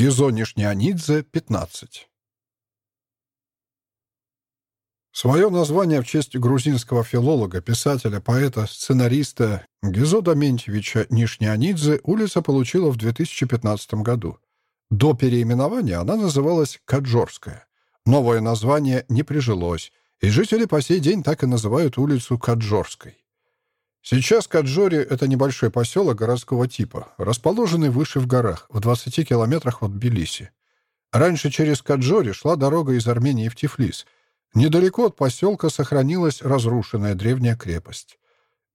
Гизо Нишнянидзе, 15. Свое название в честь грузинского филолога, писателя, поэта, сценариста Гизо Доментьевича Нишнянидзе улица получила в 2015 году. До переименования она называлась Каджорская. Новое название не прижилось, и жители по сей день так и называют улицу Каджорской. Сейчас Каджори — это небольшой поселок городского типа, расположенный выше в горах, в 20 километрах от Тбилиси. Раньше через Каджори шла дорога из Армении в Тифлис. Недалеко от поселка сохранилась разрушенная древняя крепость.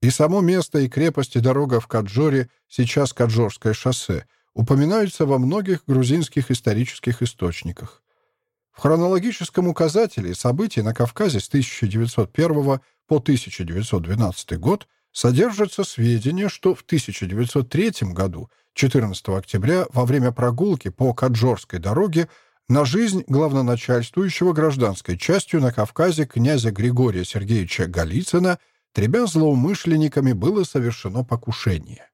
И само место, и крепость, и дорога в Каджоре, сейчас Каджорское шоссе, упоминаются во многих грузинских исторических источниках. В хронологическом указателе событий на Кавказе с 1901 по 1912 год содержатся сведения, что в 1903 году, 14 октября, во время прогулки по Каджорской дороге на жизнь главноначальствующего гражданской частью на Кавказе князя Григория Сергеевича Голицына тремя злоумышленниками было совершено покушение.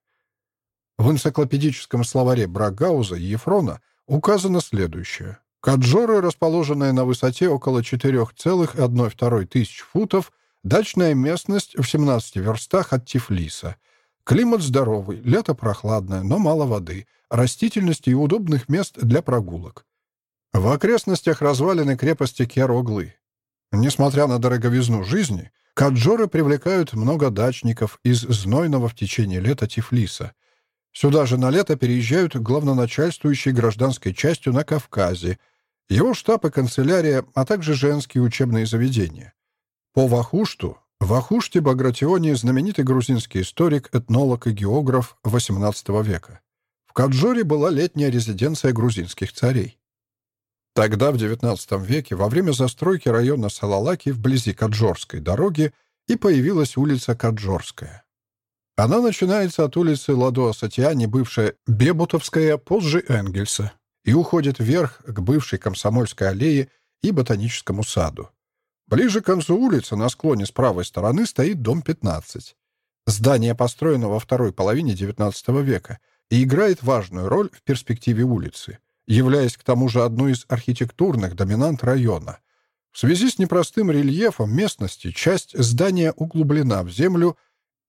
В энциклопедическом словаре Брагауза и Ефрона указано следующее. Каджоры, расположенные на высоте около 4,1 тысяч футов, Дачная местность в 17 верстах от Тифлиса. Климат здоровый, лето прохладное, но мало воды, растительности и удобных мест для прогулок. В окрестностях развалины крепости Кероглы. Несмотря на дороговизну жизни, Каджоры привлекают много дачников из знойного в течение лета Тифлиса. Сюда же на лето переезжают главноначальствующие гражданской частью на Кавказе, его штаб и канцелярия, а также женские учебные заведения. По Вахушту, Вахуште Багратионе знаменитый грузинский историк, этнолог и географ XVIII века. В Каджоре была летняя резиденция грузинских царей. Тогда, в XIX веке, во время застройки района Салалаки вблизи Каджорской дороги и появилась улица Каджорская. Она начинается от улицы Ладуа-Сатиани, бывшая Бебутовская, позже Энгельса, и уходит вверх к бывшей Комсомольской аллее и Ботаническому саду. Ближе к концу улицы, на склоне с правой стороны, стоит дом 15. Здание построено во второй половине XIX века и играет важную роль в перспективе улицы, являясь к тому же одной из архитектурных доминант района. В связи с непростым рельефом местности часть здания углублена в землю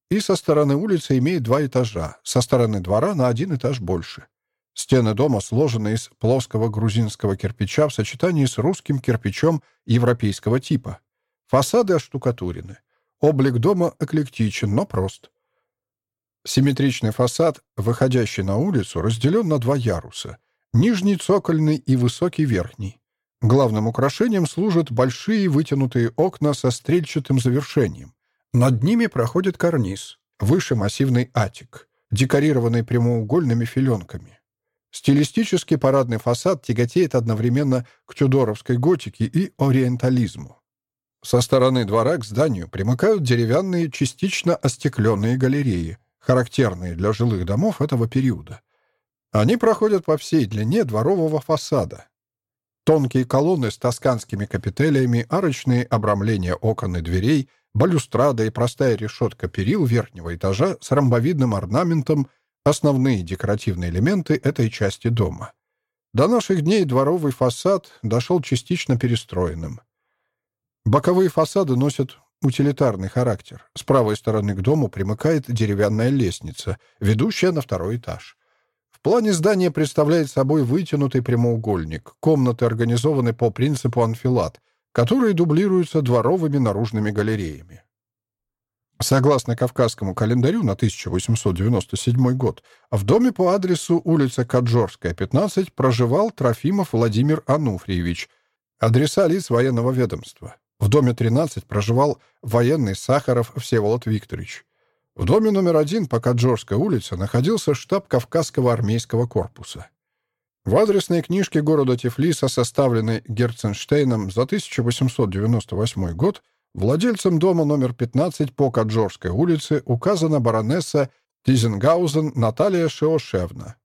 и со стороны улицы имеет два этажа, со стороны двора на один этаж больше. Стены дома сложены из плоского грузинского кирпича в сочетании с русским кирпичом европейского типа. Фасады оштукатурены. Облик дома эклектичен, но прост. Симметричный фасад, выходящий на улицу, разделен на два яруса. Нижний цокольный и высокий верхний. Главным украшением служат большие вытянутые окна со стрельчатым завершением. Над ними проходит карниз, выше массивный атик, декорированный прямоугольными филенками. Стилистически парадный фасад тяготеет одновременно к тюдоровской готике и ориентализму. Со стороны двора к зданию примыкают деревянные, частично остекленные галереи, характерные для жилых домов этого периода. Они проходят по всей длине дворового фасада. Тонкие колонны с тосканскими капителями, арочные обрамления окон и дверей, балюстрада и простая решетка перил верхнего этажа с ромбовидным орнаментом — основные декоративные элементы этой части дома. До наших дней дворовый фасад дошел частично перестроенным. Боковые фасады носят утилитарный характер. С правой стороны к дому примыкает деревянная лестница, ведущая на второй этаж. В плане здания представляет собой вытянутый прямоугольник. Комнаты организованы по принципу анфилад, которые дублируются дворовыми наружными галереями. Согласно кавказскому календарю на 1897 год, в доме по адресу улица Каджорская, 15, проживал Трофимов Владимир Ануфриевич, адреса лиц военного ведомства. В доме 13 проживал военный Сахаров Всеволод Викторович. В доме номер один по Каджорской улице находился штаб Кавказского армейского корпуса. В адресной книжке города Тифлиса, составленной Герценштейном за 1898 год, Владельцем дома номер 15 по Каджорской улице указана баронесса Тизенгаузен Наталья Шеошевна.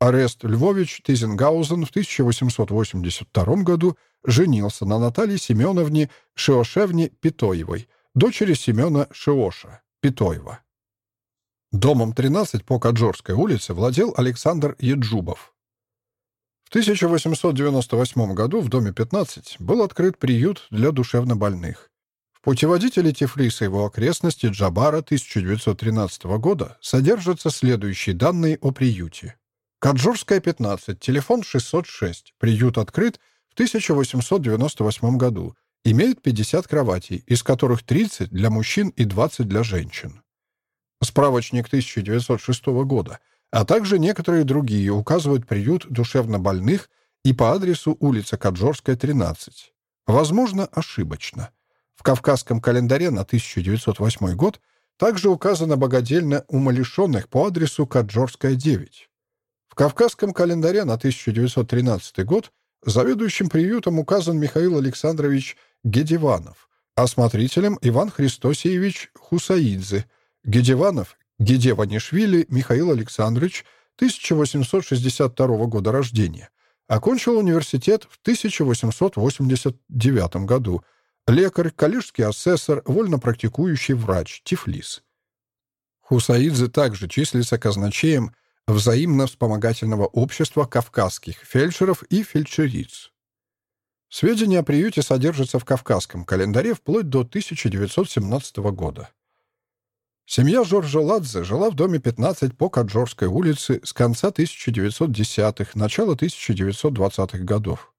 Арест Львович Тизенгаузен в 1882 году женился на Наталье Семеновне Шеошевне Питоевой, дочери Семена Шеоша Питоева. Домом 13 по Каджорской улице владел Александр Еджубов. В 1898 году в доме 15 был открыт приют для душевнобольных. В путеводителе Тифлиса и его окрестности Джабара 1913 года содержатся следующие данные о приюте. Каджурская, 15, телефон 606, приют открыт в 1898 году, имеет 50 кроватей, из которых 30 для мужчин и 20 для женщин. Справочник 1906 года, а также некоторые другие указывают приют душевнобольных и по адресу улица Каджорская, 13. Возможно, ошибочно. В Кавказском календаре на 1908 год также указано богадельня умалишенных по адресу Каджорская, 9. В Кавказском календаре на 1913 год заведующим приютом указан Михаил Александрович Гедеванов, осмотрителем Иван Христосиевич Хусаидзе, Гедеванов Гедеванишвили Михаил Александрович, 1862 года рождения. Окончил университет в 1889 году – лекарь, коллежский асессор, вольно практикующий врач, Тифлис. Хусаидзе также числится казначеем взаимно-вспомогательного общества кавказских фельдшеров и фельдшериц. Сведения о приюте содержатся в кавказском календаре вплоть до 1917 года. Семья Жоржа Ладзе жила в доме 15 по Каджорской улице с конца 1910-х, начала 1920-х годов.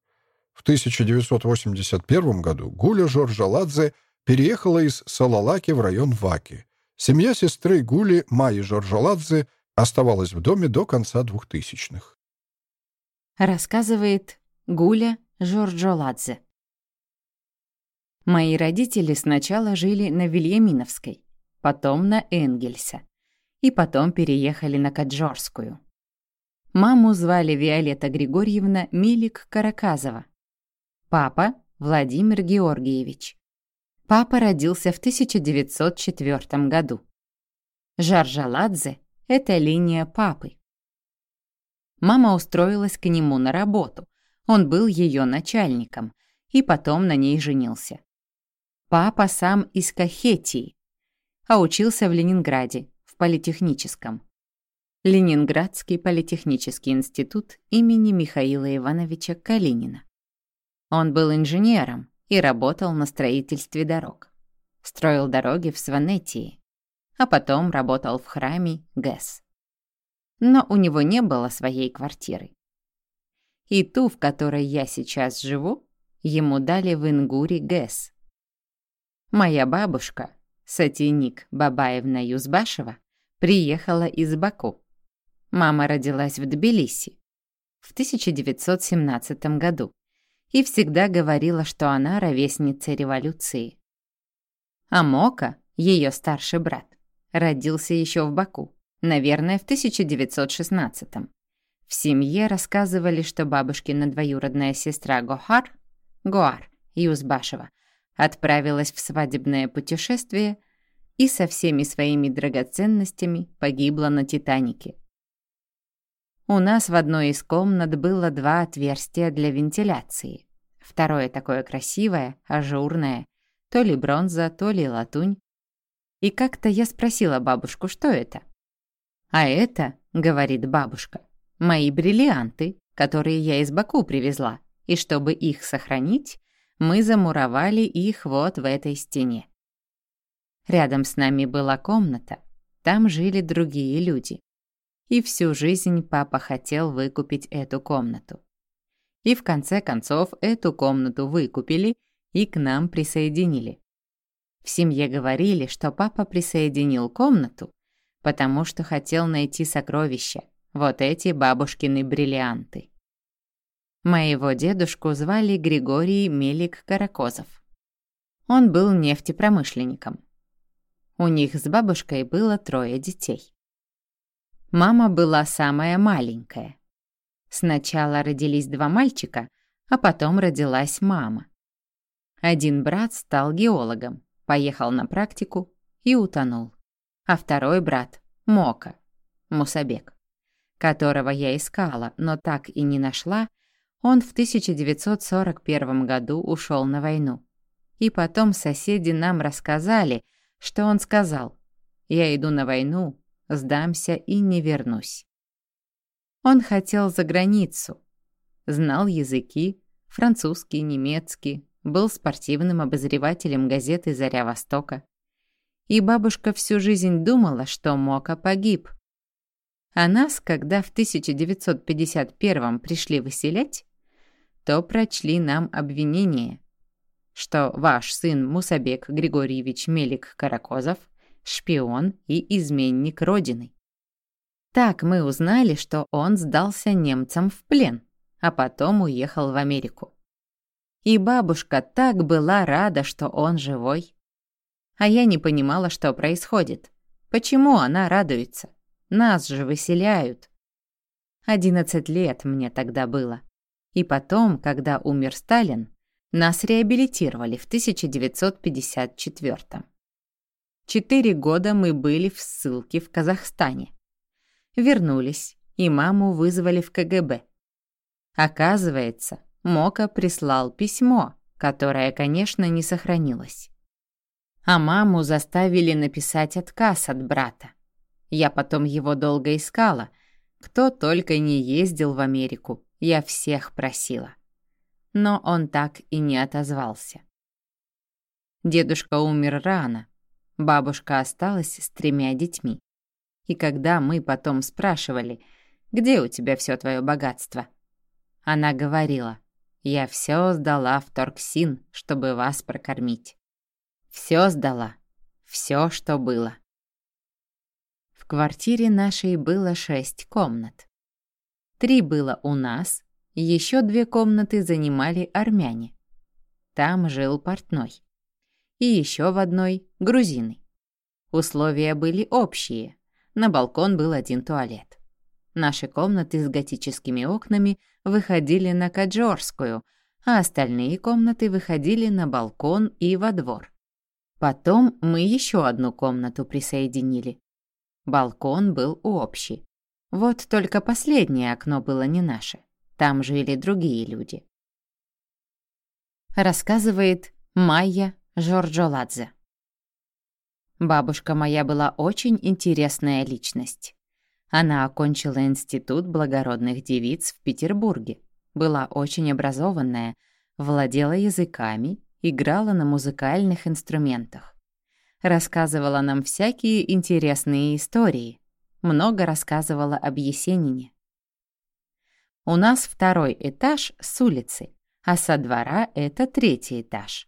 В 1981 году Гуля Жоржа Ладзе переехала из Салалаки в район Ваки. Семья сестры Гули, Майи Жоржаладзе, оставалась в доме до конца 2000-х. Рассказывает Гуля Жоржоладзе. Мои родители сначала жили на Вильяминовской, потом на Энгельсе, и потом переехали на Каджорскую. Маму звали Виолетта Григорьевна Милик-Караказова. Папа — Владимир Георгиевич. Папа родился в 1904 году. Жаржаладзе — это линия папы. Мама устроилась к нему на работу. Он был ее начальником и потом на ней женился. Папа сам из Кахетии, а учился в Ленинграде, в политехническом. Ленинградский политехнический институт имени Михаила Ивановича Калинина. Он был инженером и работал на строительстве дорог. Строил дороги в Сванетии, а потом работал в храме ГЭС. Но у него не было своей квартиры. И ту, в которой я сейчас живу, ему дали в Ингуре ГЭС. Моя бабушка, Сатиник Бабаевна Юзбашева, приехала из Баку. Мама родилась в Тбилиси в 1917 году и всегда говорила, что она ровесница революции. А Мока, ее старший брат, родился еще в Баку, наверное, в 1916 -м. В семье рассказывали, что бабушкина двоюродная сестра Гохар, Гоар Юзбашева, отправилась в свадебное путешествие и со всеми своими драгоценностями погибла на Титанике. У нас в одной из комнат было два отверстия для вентиляции. Второе такое красивое, ажурное, то ли бронза, то ли латунь. И как-то я спросила бабушку, что это. «А это, — говорит бабушка, — мои бриллианты, которые я из Баку привезла, и чтобы их сохранить, мы замуровали их вот в этой стене. Рядом с нами была комната, там жили другие люди и всю жизнь папа хотел выкупить эту комнату. И в конце концов эту комнату выкупили и к нам присоединили. В семье говорили, что папа присоединил комнату, потому что хотел найти сокровища, вот эти бабушкины бриллианты. Моего дедушку звали Григорий Мелик Каракозов. Он был нефтепромышленником. У них с бабушкой было трое детей. Мама была самая маленькая. Сначала родились два мальчика, а потом родилась мама. Один брат стал геологом, поехал на практику и утонул. А второй брат — Мока, Мусабек, которого я искала, но так и не нашла, он в 1941 году ушел на войну. И потом соседи нам рассказали, что он сказал «Я иду на войну, сдамся и не вернусь. Он хотел за границу. знал языки, французский, немецкий, был спортивным обозревателем газеты «Заря Востока». И бабушка всю жизнь думала, что Мока погиб. А нас, когда в 1951 пришли выселять, то прочли нам обвинение, что ваш сын Мусабек Григорьевич Мелик Каракозов – шпион и изменник Родины. Так мы узнали, что он сдался немцам в плен, а потом уехал в Америку. И бабушка так была рада, что он живой. А я не понимала, что происходит. Почему она радуется? Нас же выселяют. Одиннадцать лет мне тогда было. И потом, когда умер Сталин, нас реабилитировали в 1954 -м. Четыре года мы были в ссылке в Казахстане. Вернулись, и маму вызвали в КГБ. Оказывается, Мока прислал письмо, которое, конечно, не сохранилось. А маму заставили написать отказ от брата. Я потом его долго искала. Кто только не ездил в Америку, я всех просила. Но он так и не отозвался. Дедушка умер рано. Бабушка осталась с тремя детьми. И когда мы потом спрашивали, где у тебя все твое богатство, она говорила, я все сдала в Торксин, чтобы вас прокормить. Все сдала. Все, что было. В квартире нашей было шесть комнат. Три было у нас, еще две комнаты занимали армяне. Там жил портной. И еще в одной — грузины. Условия были общие. На балкон был один туалет. Наши комнаты с готическими окнами выходили на Каджорскую, а остальные комнаты выходили на балкон и во двор. Потом мы еще одну комнату присоединили. Балкон был общий. Вот только последнее окно было не наше. Там жили другие люди. Рассказывает Майя Жорджоладзе. Бабушка моя была очень интересная личность. Она окончила Институт благородных девиц в Петербурге, была очень образованная, владела языками, играла на музыкальных инструментах. Рассказывала нам всякие интересные истории, много рассказывала об Есенине. У нас второй этаж с улицы, а со двора это третий этаж.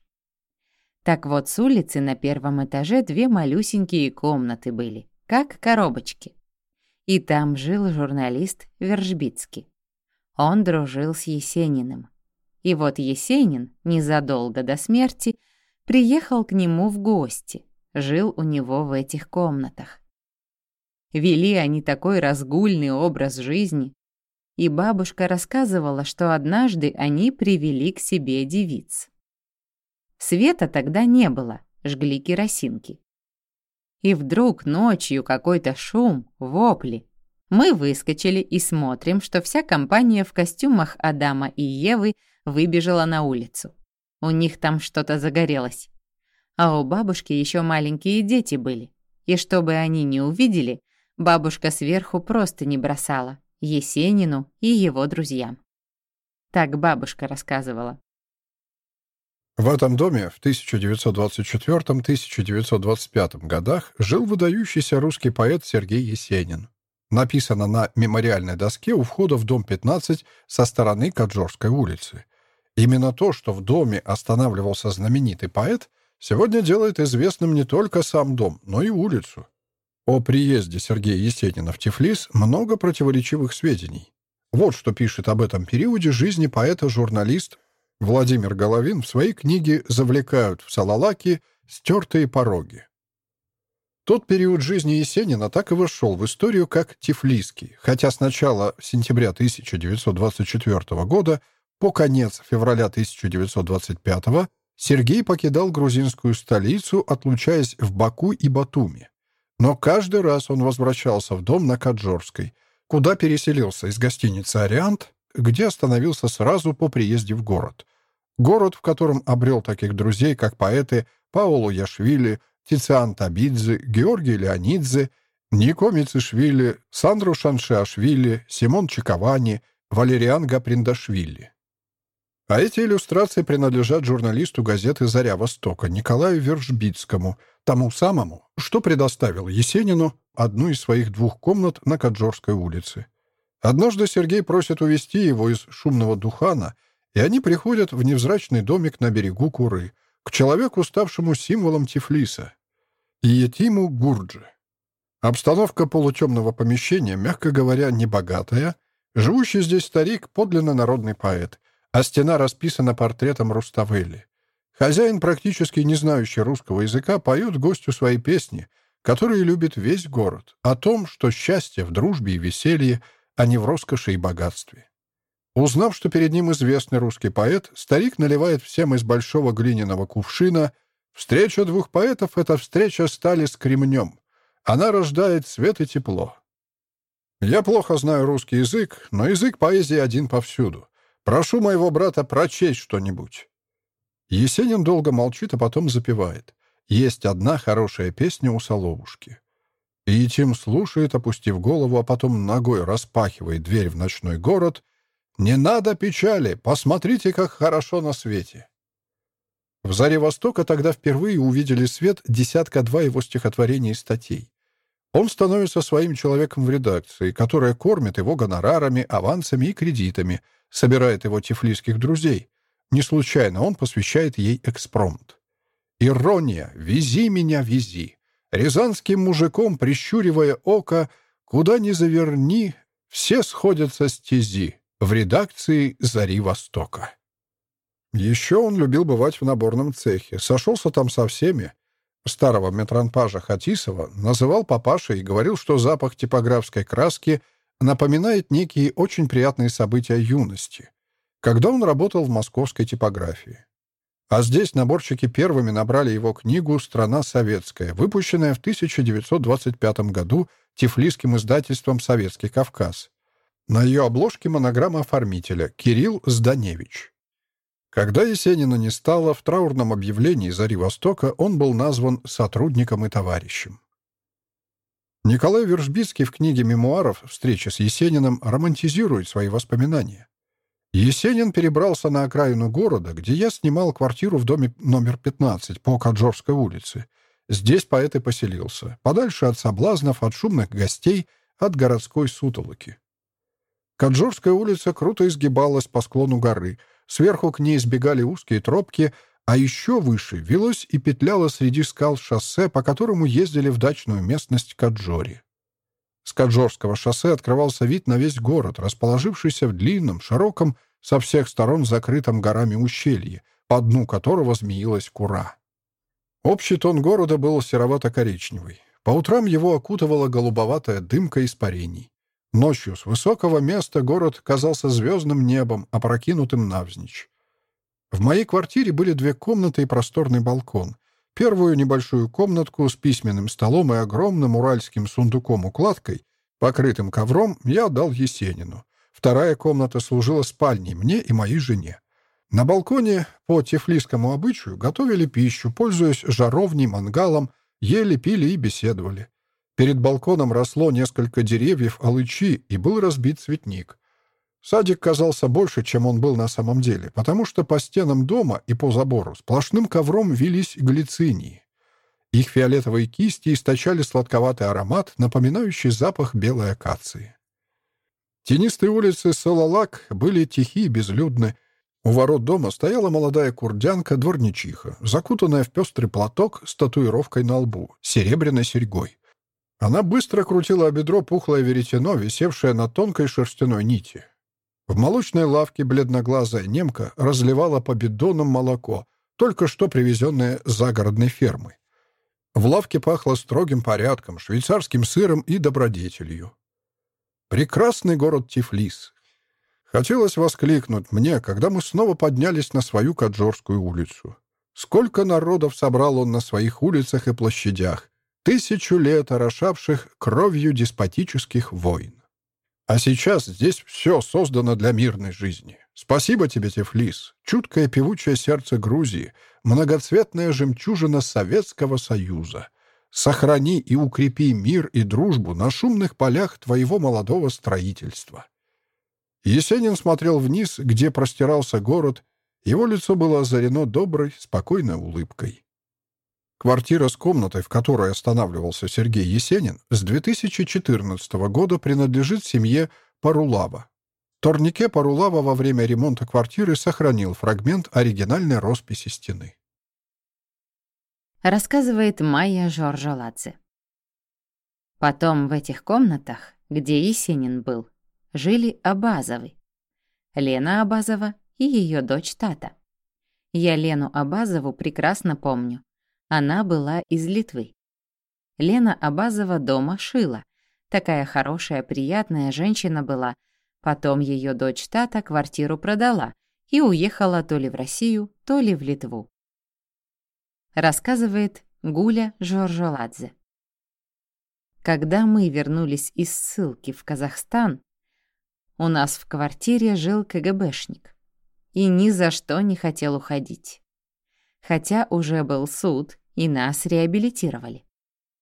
Так вот, с улицы на первом этаже две малюсенькие комнаты были, как коробочки и там жил журналист Вержбицкий. Он дружил с Есениным. И вот Есенин, незадолго до смерти, приехал к нему в гости, жил у него в этих комнатах. Вели они такой разгульный образ жизни, и бабушка рассказывала, что однажды они привели к себе девиц. Света тогда не было, жгли керосинки. И вдруг ночью какой-то шум, вопли. Мы выскочили и смотрим, что вся компания в костюмах Адама и Евы выбежала на улицу. У них там что-то загорелось. А у бабушки еще маленькие дети были. И чтобы они не увидели, бабушка сверху просто не бросала Есенину и его друзьям. Так бабушка рассказывала. В этом доме в 1924-1925 годах жил выдающийся русский поэт Сергей Есенин. Написано на мемориальной доске у входа в дом 15 со стороны Каджорской улицы. Именно то, что в доме останавливался знаменитый поэт, сегодня делает известным не только сам дом, но и улицу. О приезде Сергея Есенина в Тифлис много противоречивых сведений. Вот что пишет об этом периоде жизни поэта журналист Владимир Головин в своей книге «Завлекают в Салалаки. Стертые пороги». Тот период жизни Есенина так и вошел в историю как Тифлисский, хотя с начала сентября 1924 года по конец февраля 1925 Сергей покидал грузинскую столицу, отлучаясь в Баку и Батуми. Но каждый раз он возвращался в дом на Каджорской, куда переселился из гостиницы «Ариант», где остановился сразу по приезде в город. Город, в котором обрел таких друзей, как поэты Паоло Яшвили, Тициан Табидзе, Георгий Леонидзе, Нико Мицишвили, Сандро Шаншиашвили, Симон Чиковани, Валериан Гаприндашвили. А эти иллюстрации принадлежат журналисту газеты «Заря Востока» Николаю Вершбицкому, тому самому, что предоставил Есенину одну из своих двух комнат на Каджорской улице. Однажды Сергей просит увезти его из шумного Духана, и они приходят в невзрачный домик на берегу Куры, к человеку, ставшему символом Тифлиса, Иетиму Гурджи. Обстановка полутемного помещения, мягко говоря, небогатая. Живущий здесь старик — подлинно народный поэт, а стена расписана портретом Руставели. Хозяин, практически не знающий русского языка, поет гостю свои песни, которые любит весь город, о том, что счастье в дружбе и веселье, а не в роскоши и богатстве. Узнав, что перед ним известный русский поэт, старик наливает всем из большого глиняного кувшина «Встреча двух поэтов — это встреча стали с кремнем». Она рождает свет и тепло. Я плохо знаю русский язык, но язык поэзии один повсюду. Прошу моего брата прочесть что-нибудь». Есенин долго молчит, а потом запевает. Есть одна хорошая песня у Соловушки. И Тим слушает, опустив голову, а потом ногой распахивает дверь в ночной город. «Не надо печали! Посмотрите, как хорошо на свете!» В «Заре Востока» тогда впервые увидели свет десятка-два его стихотворений и статей. Он становится своим человеком в редакции, которая кормит его гонорарами, авансами и кредитами, собирает его тифлисских друзей. Не случайно он посвящает ей экспромт. Ирония «Вези меня, вези». Рязанским мужиком, прищуривая око, куда ни заверни, все сходятся с тези в редакции «Зари Востока». Еще он любил бывать в наборном цехе, сошелся там со всеми, старого метранпажа Хатисова называл папашей и говорил, что запах типографской краски напоминает некие очень приятные события юности, когда он работал в московской типографии. А здесь наборщики первыми набрали его книгу «Страна советская», выпущенная в 1925 году тифлисским издательством «Советский Кавказ». На ее обложке монограмма оформителя Кирилл Зданевич. Когда Есенина не стало, в траурном объявлении «Зари Востока» он был назван сотрудником и товарищем. Николай Вержбицкий в книге мемуаров «Встреча с Есениным» романтизирует свои воспоминания. Есенин перебрался на окраину города, где я снимал квартиру в доме номер 15 по Каджорской улице. Здесь поэт и поселился, подальше от соблазнов, от шумных гостей, от городской сутолоки. Каджорская улица круто изгибалась по склону горы — Сверху к ней сбегали узкие тропки, а еще выше велось и петляло среди скал шоссе, по которому ездили в дачную местность Каджори. С Каджорского шоссе открывался вид на весь город, расположившийся в длинном, широком, со всех сторон закрытом горами ущелье, по дну которого змеилась кура. Общий тон города был серовато-коричневый. По утрам его окутывала голубоватая дымка испарений. Ночью с высокого места город казался звездным небом, опрокинутым навзничь. В моей квартире были две комнаты и просторный балкон. Первую небольшую комнатку с письменным столом и огромным уральским сундуком-укладкой, покрытым ковром, я отдал Есенину. Вторая комната служила спальней мне и моей жене. На балконе по тефлисскому обычаю готовили пищу, пользуясь жаровней, мангалом, ели, пили и беседовали. Перед балконом росло несколько деревьев алычи и был разбит цветник. Садик казался больше, чем он был на самом деле, потому что по стенам дома и по забору сплошным ковром вились глицинии. Их фиолетовые кисти источали сладковатый аромат, напоминающий запах белой акации. Тенистые улицы Салалак были тихи и безлюдны. У ворот дома стояла молодая курдянка-дворничиха, закутанная в пестрый платок с татуировкой на лбу, серебряной серьгой. Она быстро крутила бедро пухлое веретено, висевшее на тонкой шерстяной нити. В молочной лавке бледноглазая немка разливала по бидонам молоко, только что привезенное с загородной фермы. В лавке пахло строгим порядком, швейцарским сыром и добродетелью. Прекрасный город Тифлис. Хотелось воскликнуть мне, когда мы снова поднялись на свою Каджорскую улицу. Сколько народов собрал он на своих улицах и площадях, тысячу лет орошавших кровью деспотических войн. А сейчас здесь все создано для мирной жизни. Спасибо тебе, Тифлис, чуткое певучее сердце Грузии, многоцветная жемчужина Советского Союза. Сохрани и укрепи мир и дружбу на шумных полях твоего молодого строительства. Есенин смотрел вниз, где простирался город. Его лицо было озарено доброй, спокойной улыбкой. Квартира с комнатой, в которой останавливался Сергей Есенин, с 2014 года принадлежит семье Парулава. Торнике Парулава во время ремонта квартиры сохранил фрагмент оригинальной росписи стены. Рассказывает Майя Жоржаладзе. Потом в этих комнатах, где Есенин был, жили Абазовы. Лена Абазова и ее дочь Тата. Я Лену Абазову прекрасно помню. Она была из Литвы. Лена Абазова дома шила. Такая хорошая, приятная женщина была. Потом ее дочь Тата квартиру продала и уехала то ли в Россию, то ли в Литву. Рассказывает Гуля Жоржоладзе. Когда мы вернулись из ссылки в Казахстан, у нас в квартире жил КГБшник и ни за что не хотел уходить. Хотя уже был суд, и нас реабилитировали.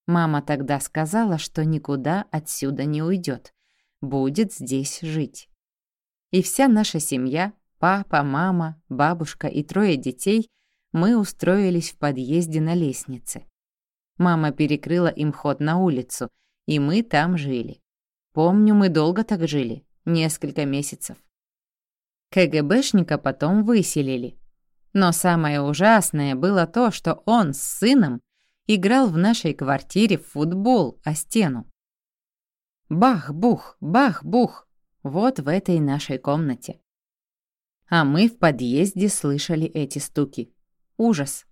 Мама тогда сказала, что никуда отсюда не уйдет, будет здесь жить. И вся наша семья, папа, мама, бабушка и трое детей, мы устроились в подъезде на лестнице. Мама перекрыла им ход на улицу, и мы там жили. Помню, мы долго так жили, несколько месяцев. КГБшника потом выселили, но самое ужасное было то, что он с сыном играл в нашей квартире в футбол о стену. Бах-бух, бах-бух, вот в этой нашей комнате. А мы в подъезде слышали эти стуки. Ужас.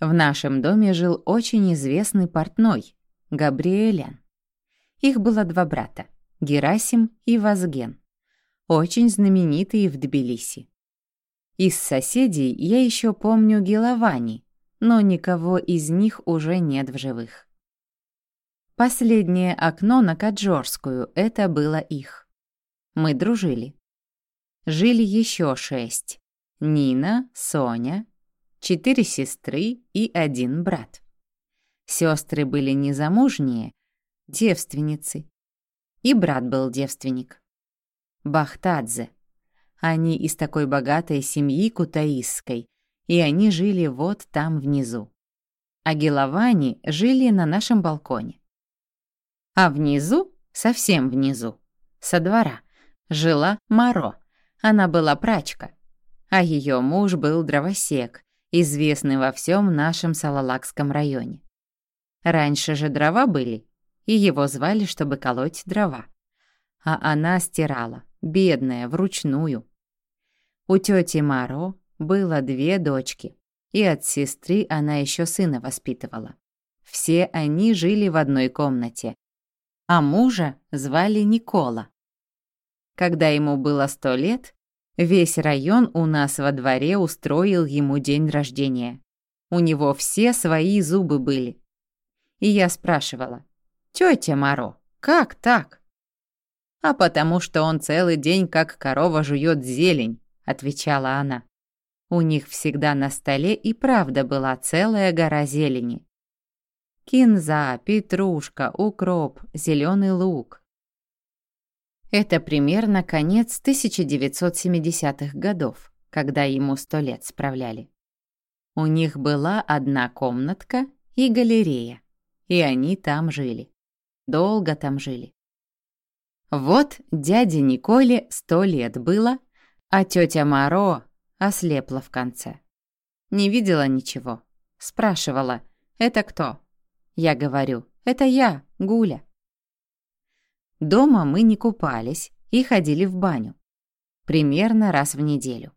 В нашем доме жил очень известный портной, Габриэлян. Их было два брата, Герасим и Вазген, очень знаменитые в Тбилиси. Из соседей я еще помню Геловани, но никого из них уже нет в живых. Последнее окно на Каджорскую — это было их. Мы дружили. Жили еще шесть. Нина, Соня, четыре сестры и один брат. Сестры были незамужние, девственницы. И брат был девственник. Бахтадзе. Они из такой богатой семьи кутаисской, и они жили вот там внизу. А Геловани жили на нашем балконе. А внизу, совсем внизу, со двора, жила Маро. Она была прачка. А ее муж был дровосек, известный во всем нашем Салалакском районе. Раньше же дрова были, и его звали, чтобы колоть дрова. А она стирала, бедная, вручную. У тети Маро было две дочки, и от сестры она еще сына воспитывала. Все они жили в одной комнате, а мужа звали Никола. Когда ему было сто лет, весь район у нас во дворе устроил ему день рождения. У него все свои зубы были. И я спрашивала, «Тетя Маро, как так?» «А потому что он целый день как корова жует зелень», — отвечала она. У них всегда на столе и правда была целая гора зелени. Кинза, петрушка, укроп, зеленый лук. Это примерно конец 1970-х годов, когда ему сто лет справляли. У них была одна комнатка и галерея, и они там жили. Долго там жили. Вот дяде Николе сто лет было, а тетя Маро ослепла в конце. Не видела ничего. Спрашивала, это кто? Я говорю, это я, Гуля. Дома мы не купались и ходили в баню. Примерно раз в неделю.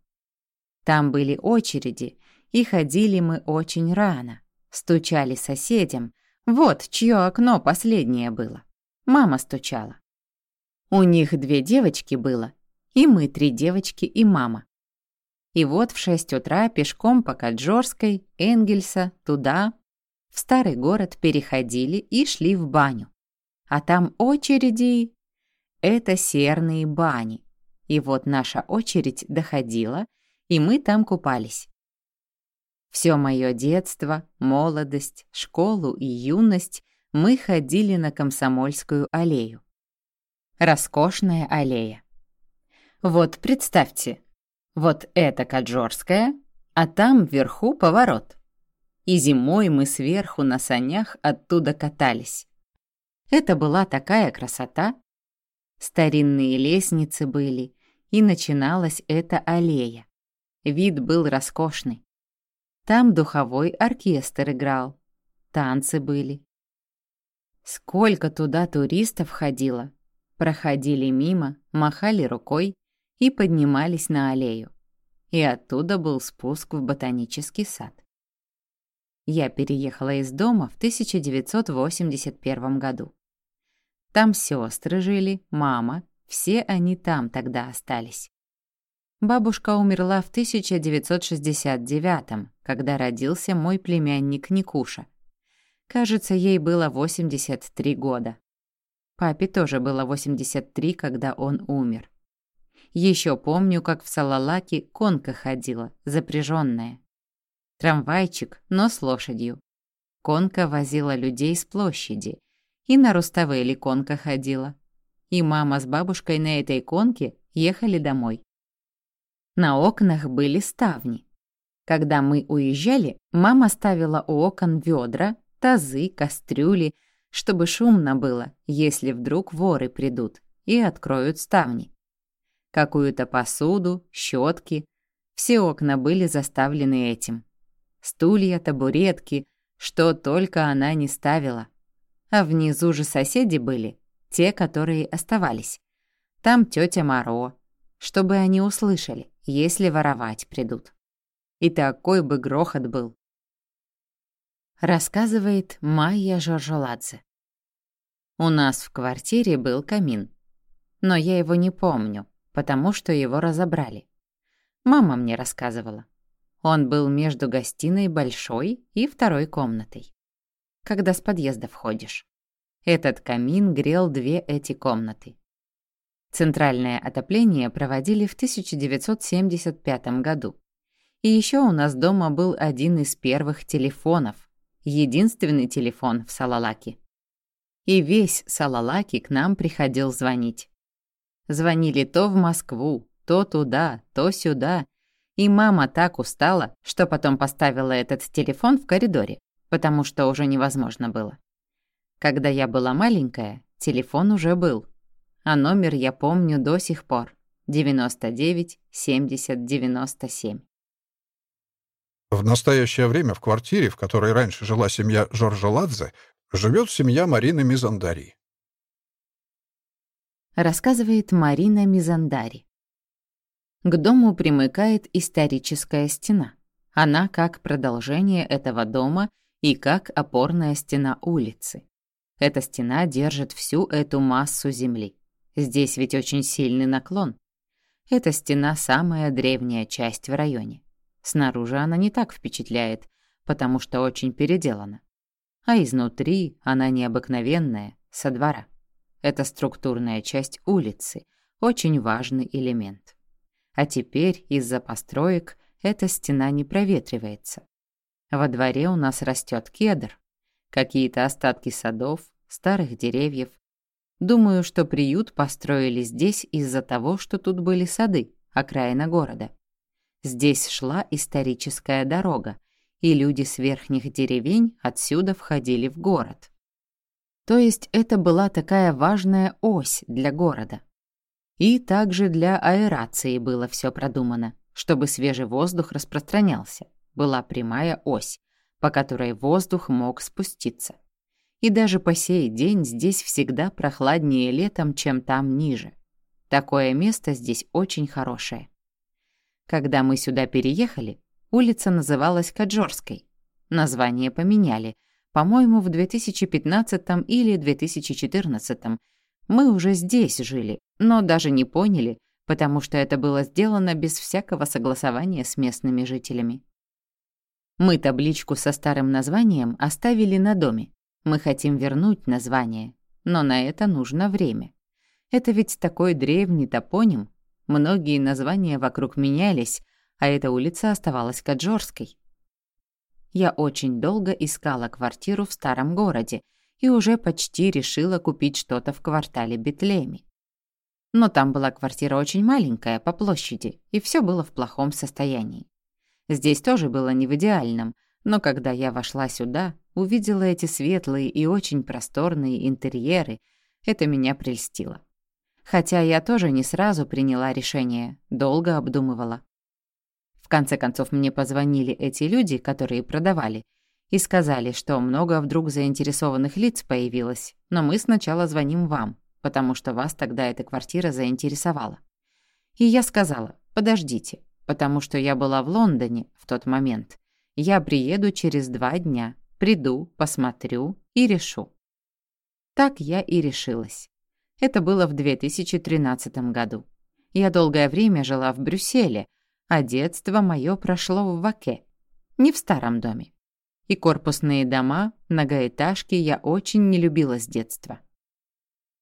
Там были очереди, и ходили мы очень рано. Стучали соседям. Вот чье окно последнее было. Мама стучала. У них две девочки было, и мы три девочки и мама. И вот в шесть утра пешком по Каджорской, Энгельса, туда, в старый город переходили и шли в баню. А там очереди... Это серные бани. И вот наша очередь доходила, и мы там купались. Все мое детство, молодость, школу и юность мы ходили на Комсомольскую аллею. Роскошная аллея. Вот представьте, вот это Каджорская, а там вверху поворот. И зимой мы сверху на санях оттуда катались. Это была такая красота. Старинные лестницы были, и начиналась эта аллея. Вид был роскошный. Там духовой оркестр играл, танцы были. Сколько туда туристов ходило. Проходили мимо, махали рукой и поднимались на аллею. И оттуда был спуск в ботанический сад. Я переехала из дома в 1981 году. Там сестры жили, мама, все они там тогда остались. Бабушка умерла в 1969 когда родился мой племянник Никуша. Кажется, ей было 83 года. Папе тоже было 83, когда он умер. Еще помню, как в Салалаке конка ходила, запряженная. Трамвайчик, но с лошадью. Конка возила людей с площади. И на Руставели конка ходила. И мама с бабушкой на этой конке ехали домой. На окнах были ставни. Когда мы уезжали, мама ставила у окон ведра, тазы, кастрюли, чтобы шумно было, если вдруг воры придут и откроют ставни. Какую-то посуду, щетки. Все окна были заставлены этим. Стулья, табуретки, что только она не ставила. А внизу же соседи были, те, которые оставались. Там тетя Моро, чтобы они услышали, если воровать придут. И такой бы грохот был. Рассказывает Майя Жоржоладзе. У нас в квартире был камин, но я его не помню, потому что его разобрали. Мама мне рассказывала. Он был между гостиной большой и второй комнатой. Когда с подъезда входишь. Этот камин грел две эти комнаты. Центральное отопление проводили в 1975 году. И еще у нас дома был один из первых телефонов, единственный телефон в Салалаке. И весь Салалаки к нам приходил звонить. Звонили то в Москву, то туда, то сюда. И мама так устала, что потом поставила этот телефон в коридоре, потому что уже невозможно было. Когда я была маленькая, телефон уже был. А номер я помню до сих пор. 99 70 97. В настоящее время в квартире, в которой раньше жила семья Жоржоладзе, живет семья Марины Мизандари. Рассказывает Марина Мизандари. К дому примыкает историческая стена. Она как продолжение этого дома и как опорная стена улицы. Эта стена держит всю эту массу земли. Здесь ведь очень сильный наклон. Эта стена самая древняя часть в районе. Снаружи она не так впечатляет, потому что очень переделана. А изнутри она необыкновенная, со двора. Это структурная часть улицы, очень важный элемент. А теперь из-за построек эта стена не проветривается. Во дворе у нас растет кедр, какие-то остатки садов, старых деревьев. Думаю, что приют построили здесь из-за того, что тут были сады, окраина города. Здесь шла историческая дорога, и люди с верхних деревень отсюда входили в город. То есть это была такая важная ось для города. И также для аэрации было все продумано, чтобы свежий воздух распространялся. Была прямая ось, по которой воздух мог спуститься. И даже по сей день здесь всегда прохладнее летом, чем там ниже. Такое место здесь очень хорошее. Когда мы сюда переехали, улица называлась Каджорской. Название поменяли. По-моему, в 2015 или 2014 мы уже здесь жили, но даже не поняли, потому что это было сделано без всякого согласования с местными жителями. Мы табличку со старым названием оставили на доме. Мы хотим вернуть название, но на это нужно время. Это ведь такой древний топоним, Многие названия вокруг менялись, а эта улица оставалась Каджорской. Я очень долго искала квартиру в старом городе и уже почти решила купить что-то в квартале Бетлеми. Но там была квартира очень маленькая, по площади, и все было в плохом состоянии. Здесь тоже было не в идеальном, но когда я вошла сюда, увидела эти светлые и очень просторные интерьеры, это меня прельстило. Хотя я тоже не сразу приняла решение, долго обдумывала. Конце концов мне позвонили эти люди, которые продавали, и сказали, что много вдруг заинтересованных лиц появилось, но мы сначала звоним вам, потому что вас тогда эта квартира заинтересовала. И я сказала, подождите, потому что я была в Лондоне в тот момент. Я приеду через два дня, приду, посмотрю и решу. Так я и решилась. Это было в 2013 году. Я долгое время жила в Брюсселе, а детство мое прошло в Ваке, не в старом доме. И корпусные дома, многоэтажки я очень не любила с детства.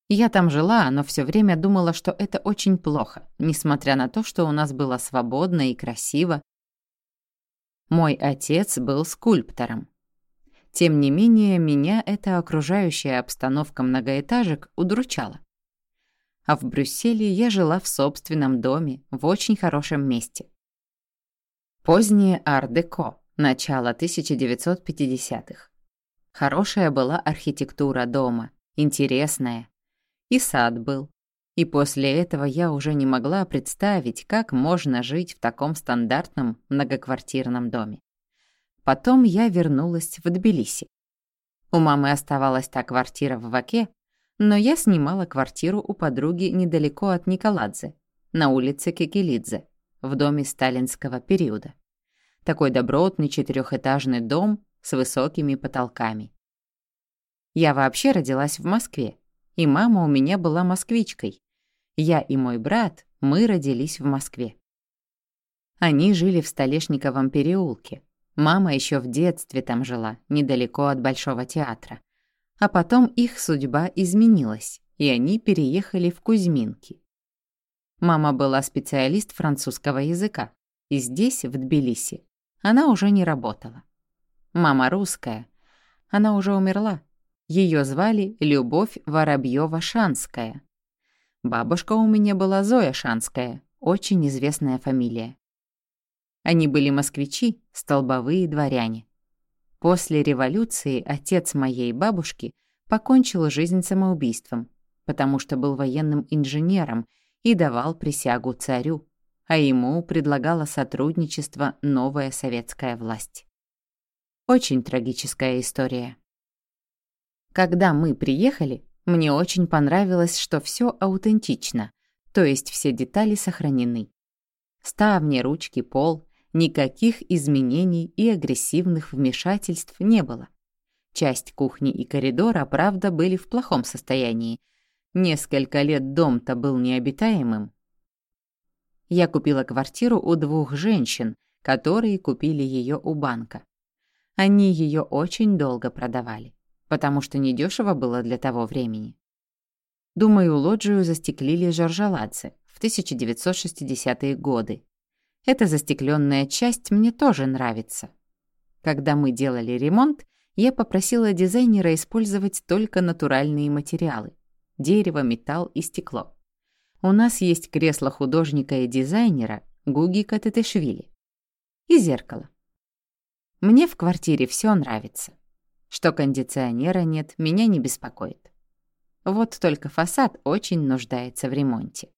Я там жила, но все время думала, что это очень плохо, несмотря на то, что у нас было свободно и красиво. Мой отец был скульптором. Тем не менее, меня эта окружающая обстановка многоэтажек удручала. А в Брюсселе я жила в собственном доме, в очень хорошем месте. Позднее ар-деко, начало 1950-х. Хорошая была архитектура дома, интересная, и сад был. И после этого я уже не могла представить, как можно жить в таком стандартном многоквартирном доме. Потом я вернулась в Тбилиси. У мамы оставалась та квартира в Ваке, но я снимала квартиру у подруги недалеко от Николадзе, на улице Кекелидзе, в доме сталинского периода. Такой добротный четырехэтажный дом с высокими потолками. Я вообще родилась в Москве, и мама у меня была москвичкой. Я и мой брат, мы родились в Москве. Они жили в Столешниковом переулке. Мама еще в детстве там жила, недалеко от Большого театра. А потом их судьба изменилась, и они переехали в Кузьминки. Мама была специалист французского языка, и здесь, в Тбилиси, она уже не работала. Мама русская, она уже умерла, ее звали Любовь Воробьева-Шанская. Бабушка у меня была Зоя Шанская, очень известная фамилия. Они были москвичи, столбовые дворяне. После революции отец моей бабушки покончил жизнь самоубийством, потому что был военным инженером и давал присягу царю, а ему предлагала сотрудничество новая советская власть. Очень трагическая история. Когда мы приехали, мне очень понравилось, что все аутентично, то есть все детали сохранены. Ставни, ручки, пол, никаких изменений и агрессивных вмешательств не было. Часть кухни и коридора, правда, были в плохом состоянии. Несколько лет дом-то был необитаемым. Я купила квартиру у двух женщин, которые купили ее у банка. Они ее очень долго продавали потому что недешево было для того времени. Думаю, лоджию застеклили Жоржаладзе в 1960-е годы. Эта застекленная часть мне тоже нравится. Когда мы делали ремонт, я попросила дизайнера использовать только натуральные материалы – дерево, металл и стекло. У нас есть кресло художника и дизайнера Гуги Катетешвили. И зеркало. Мне в квартире все нравится. Что кондиционера нет, меня не беспокоит. Вот только фасад очень нуждается в ремонте.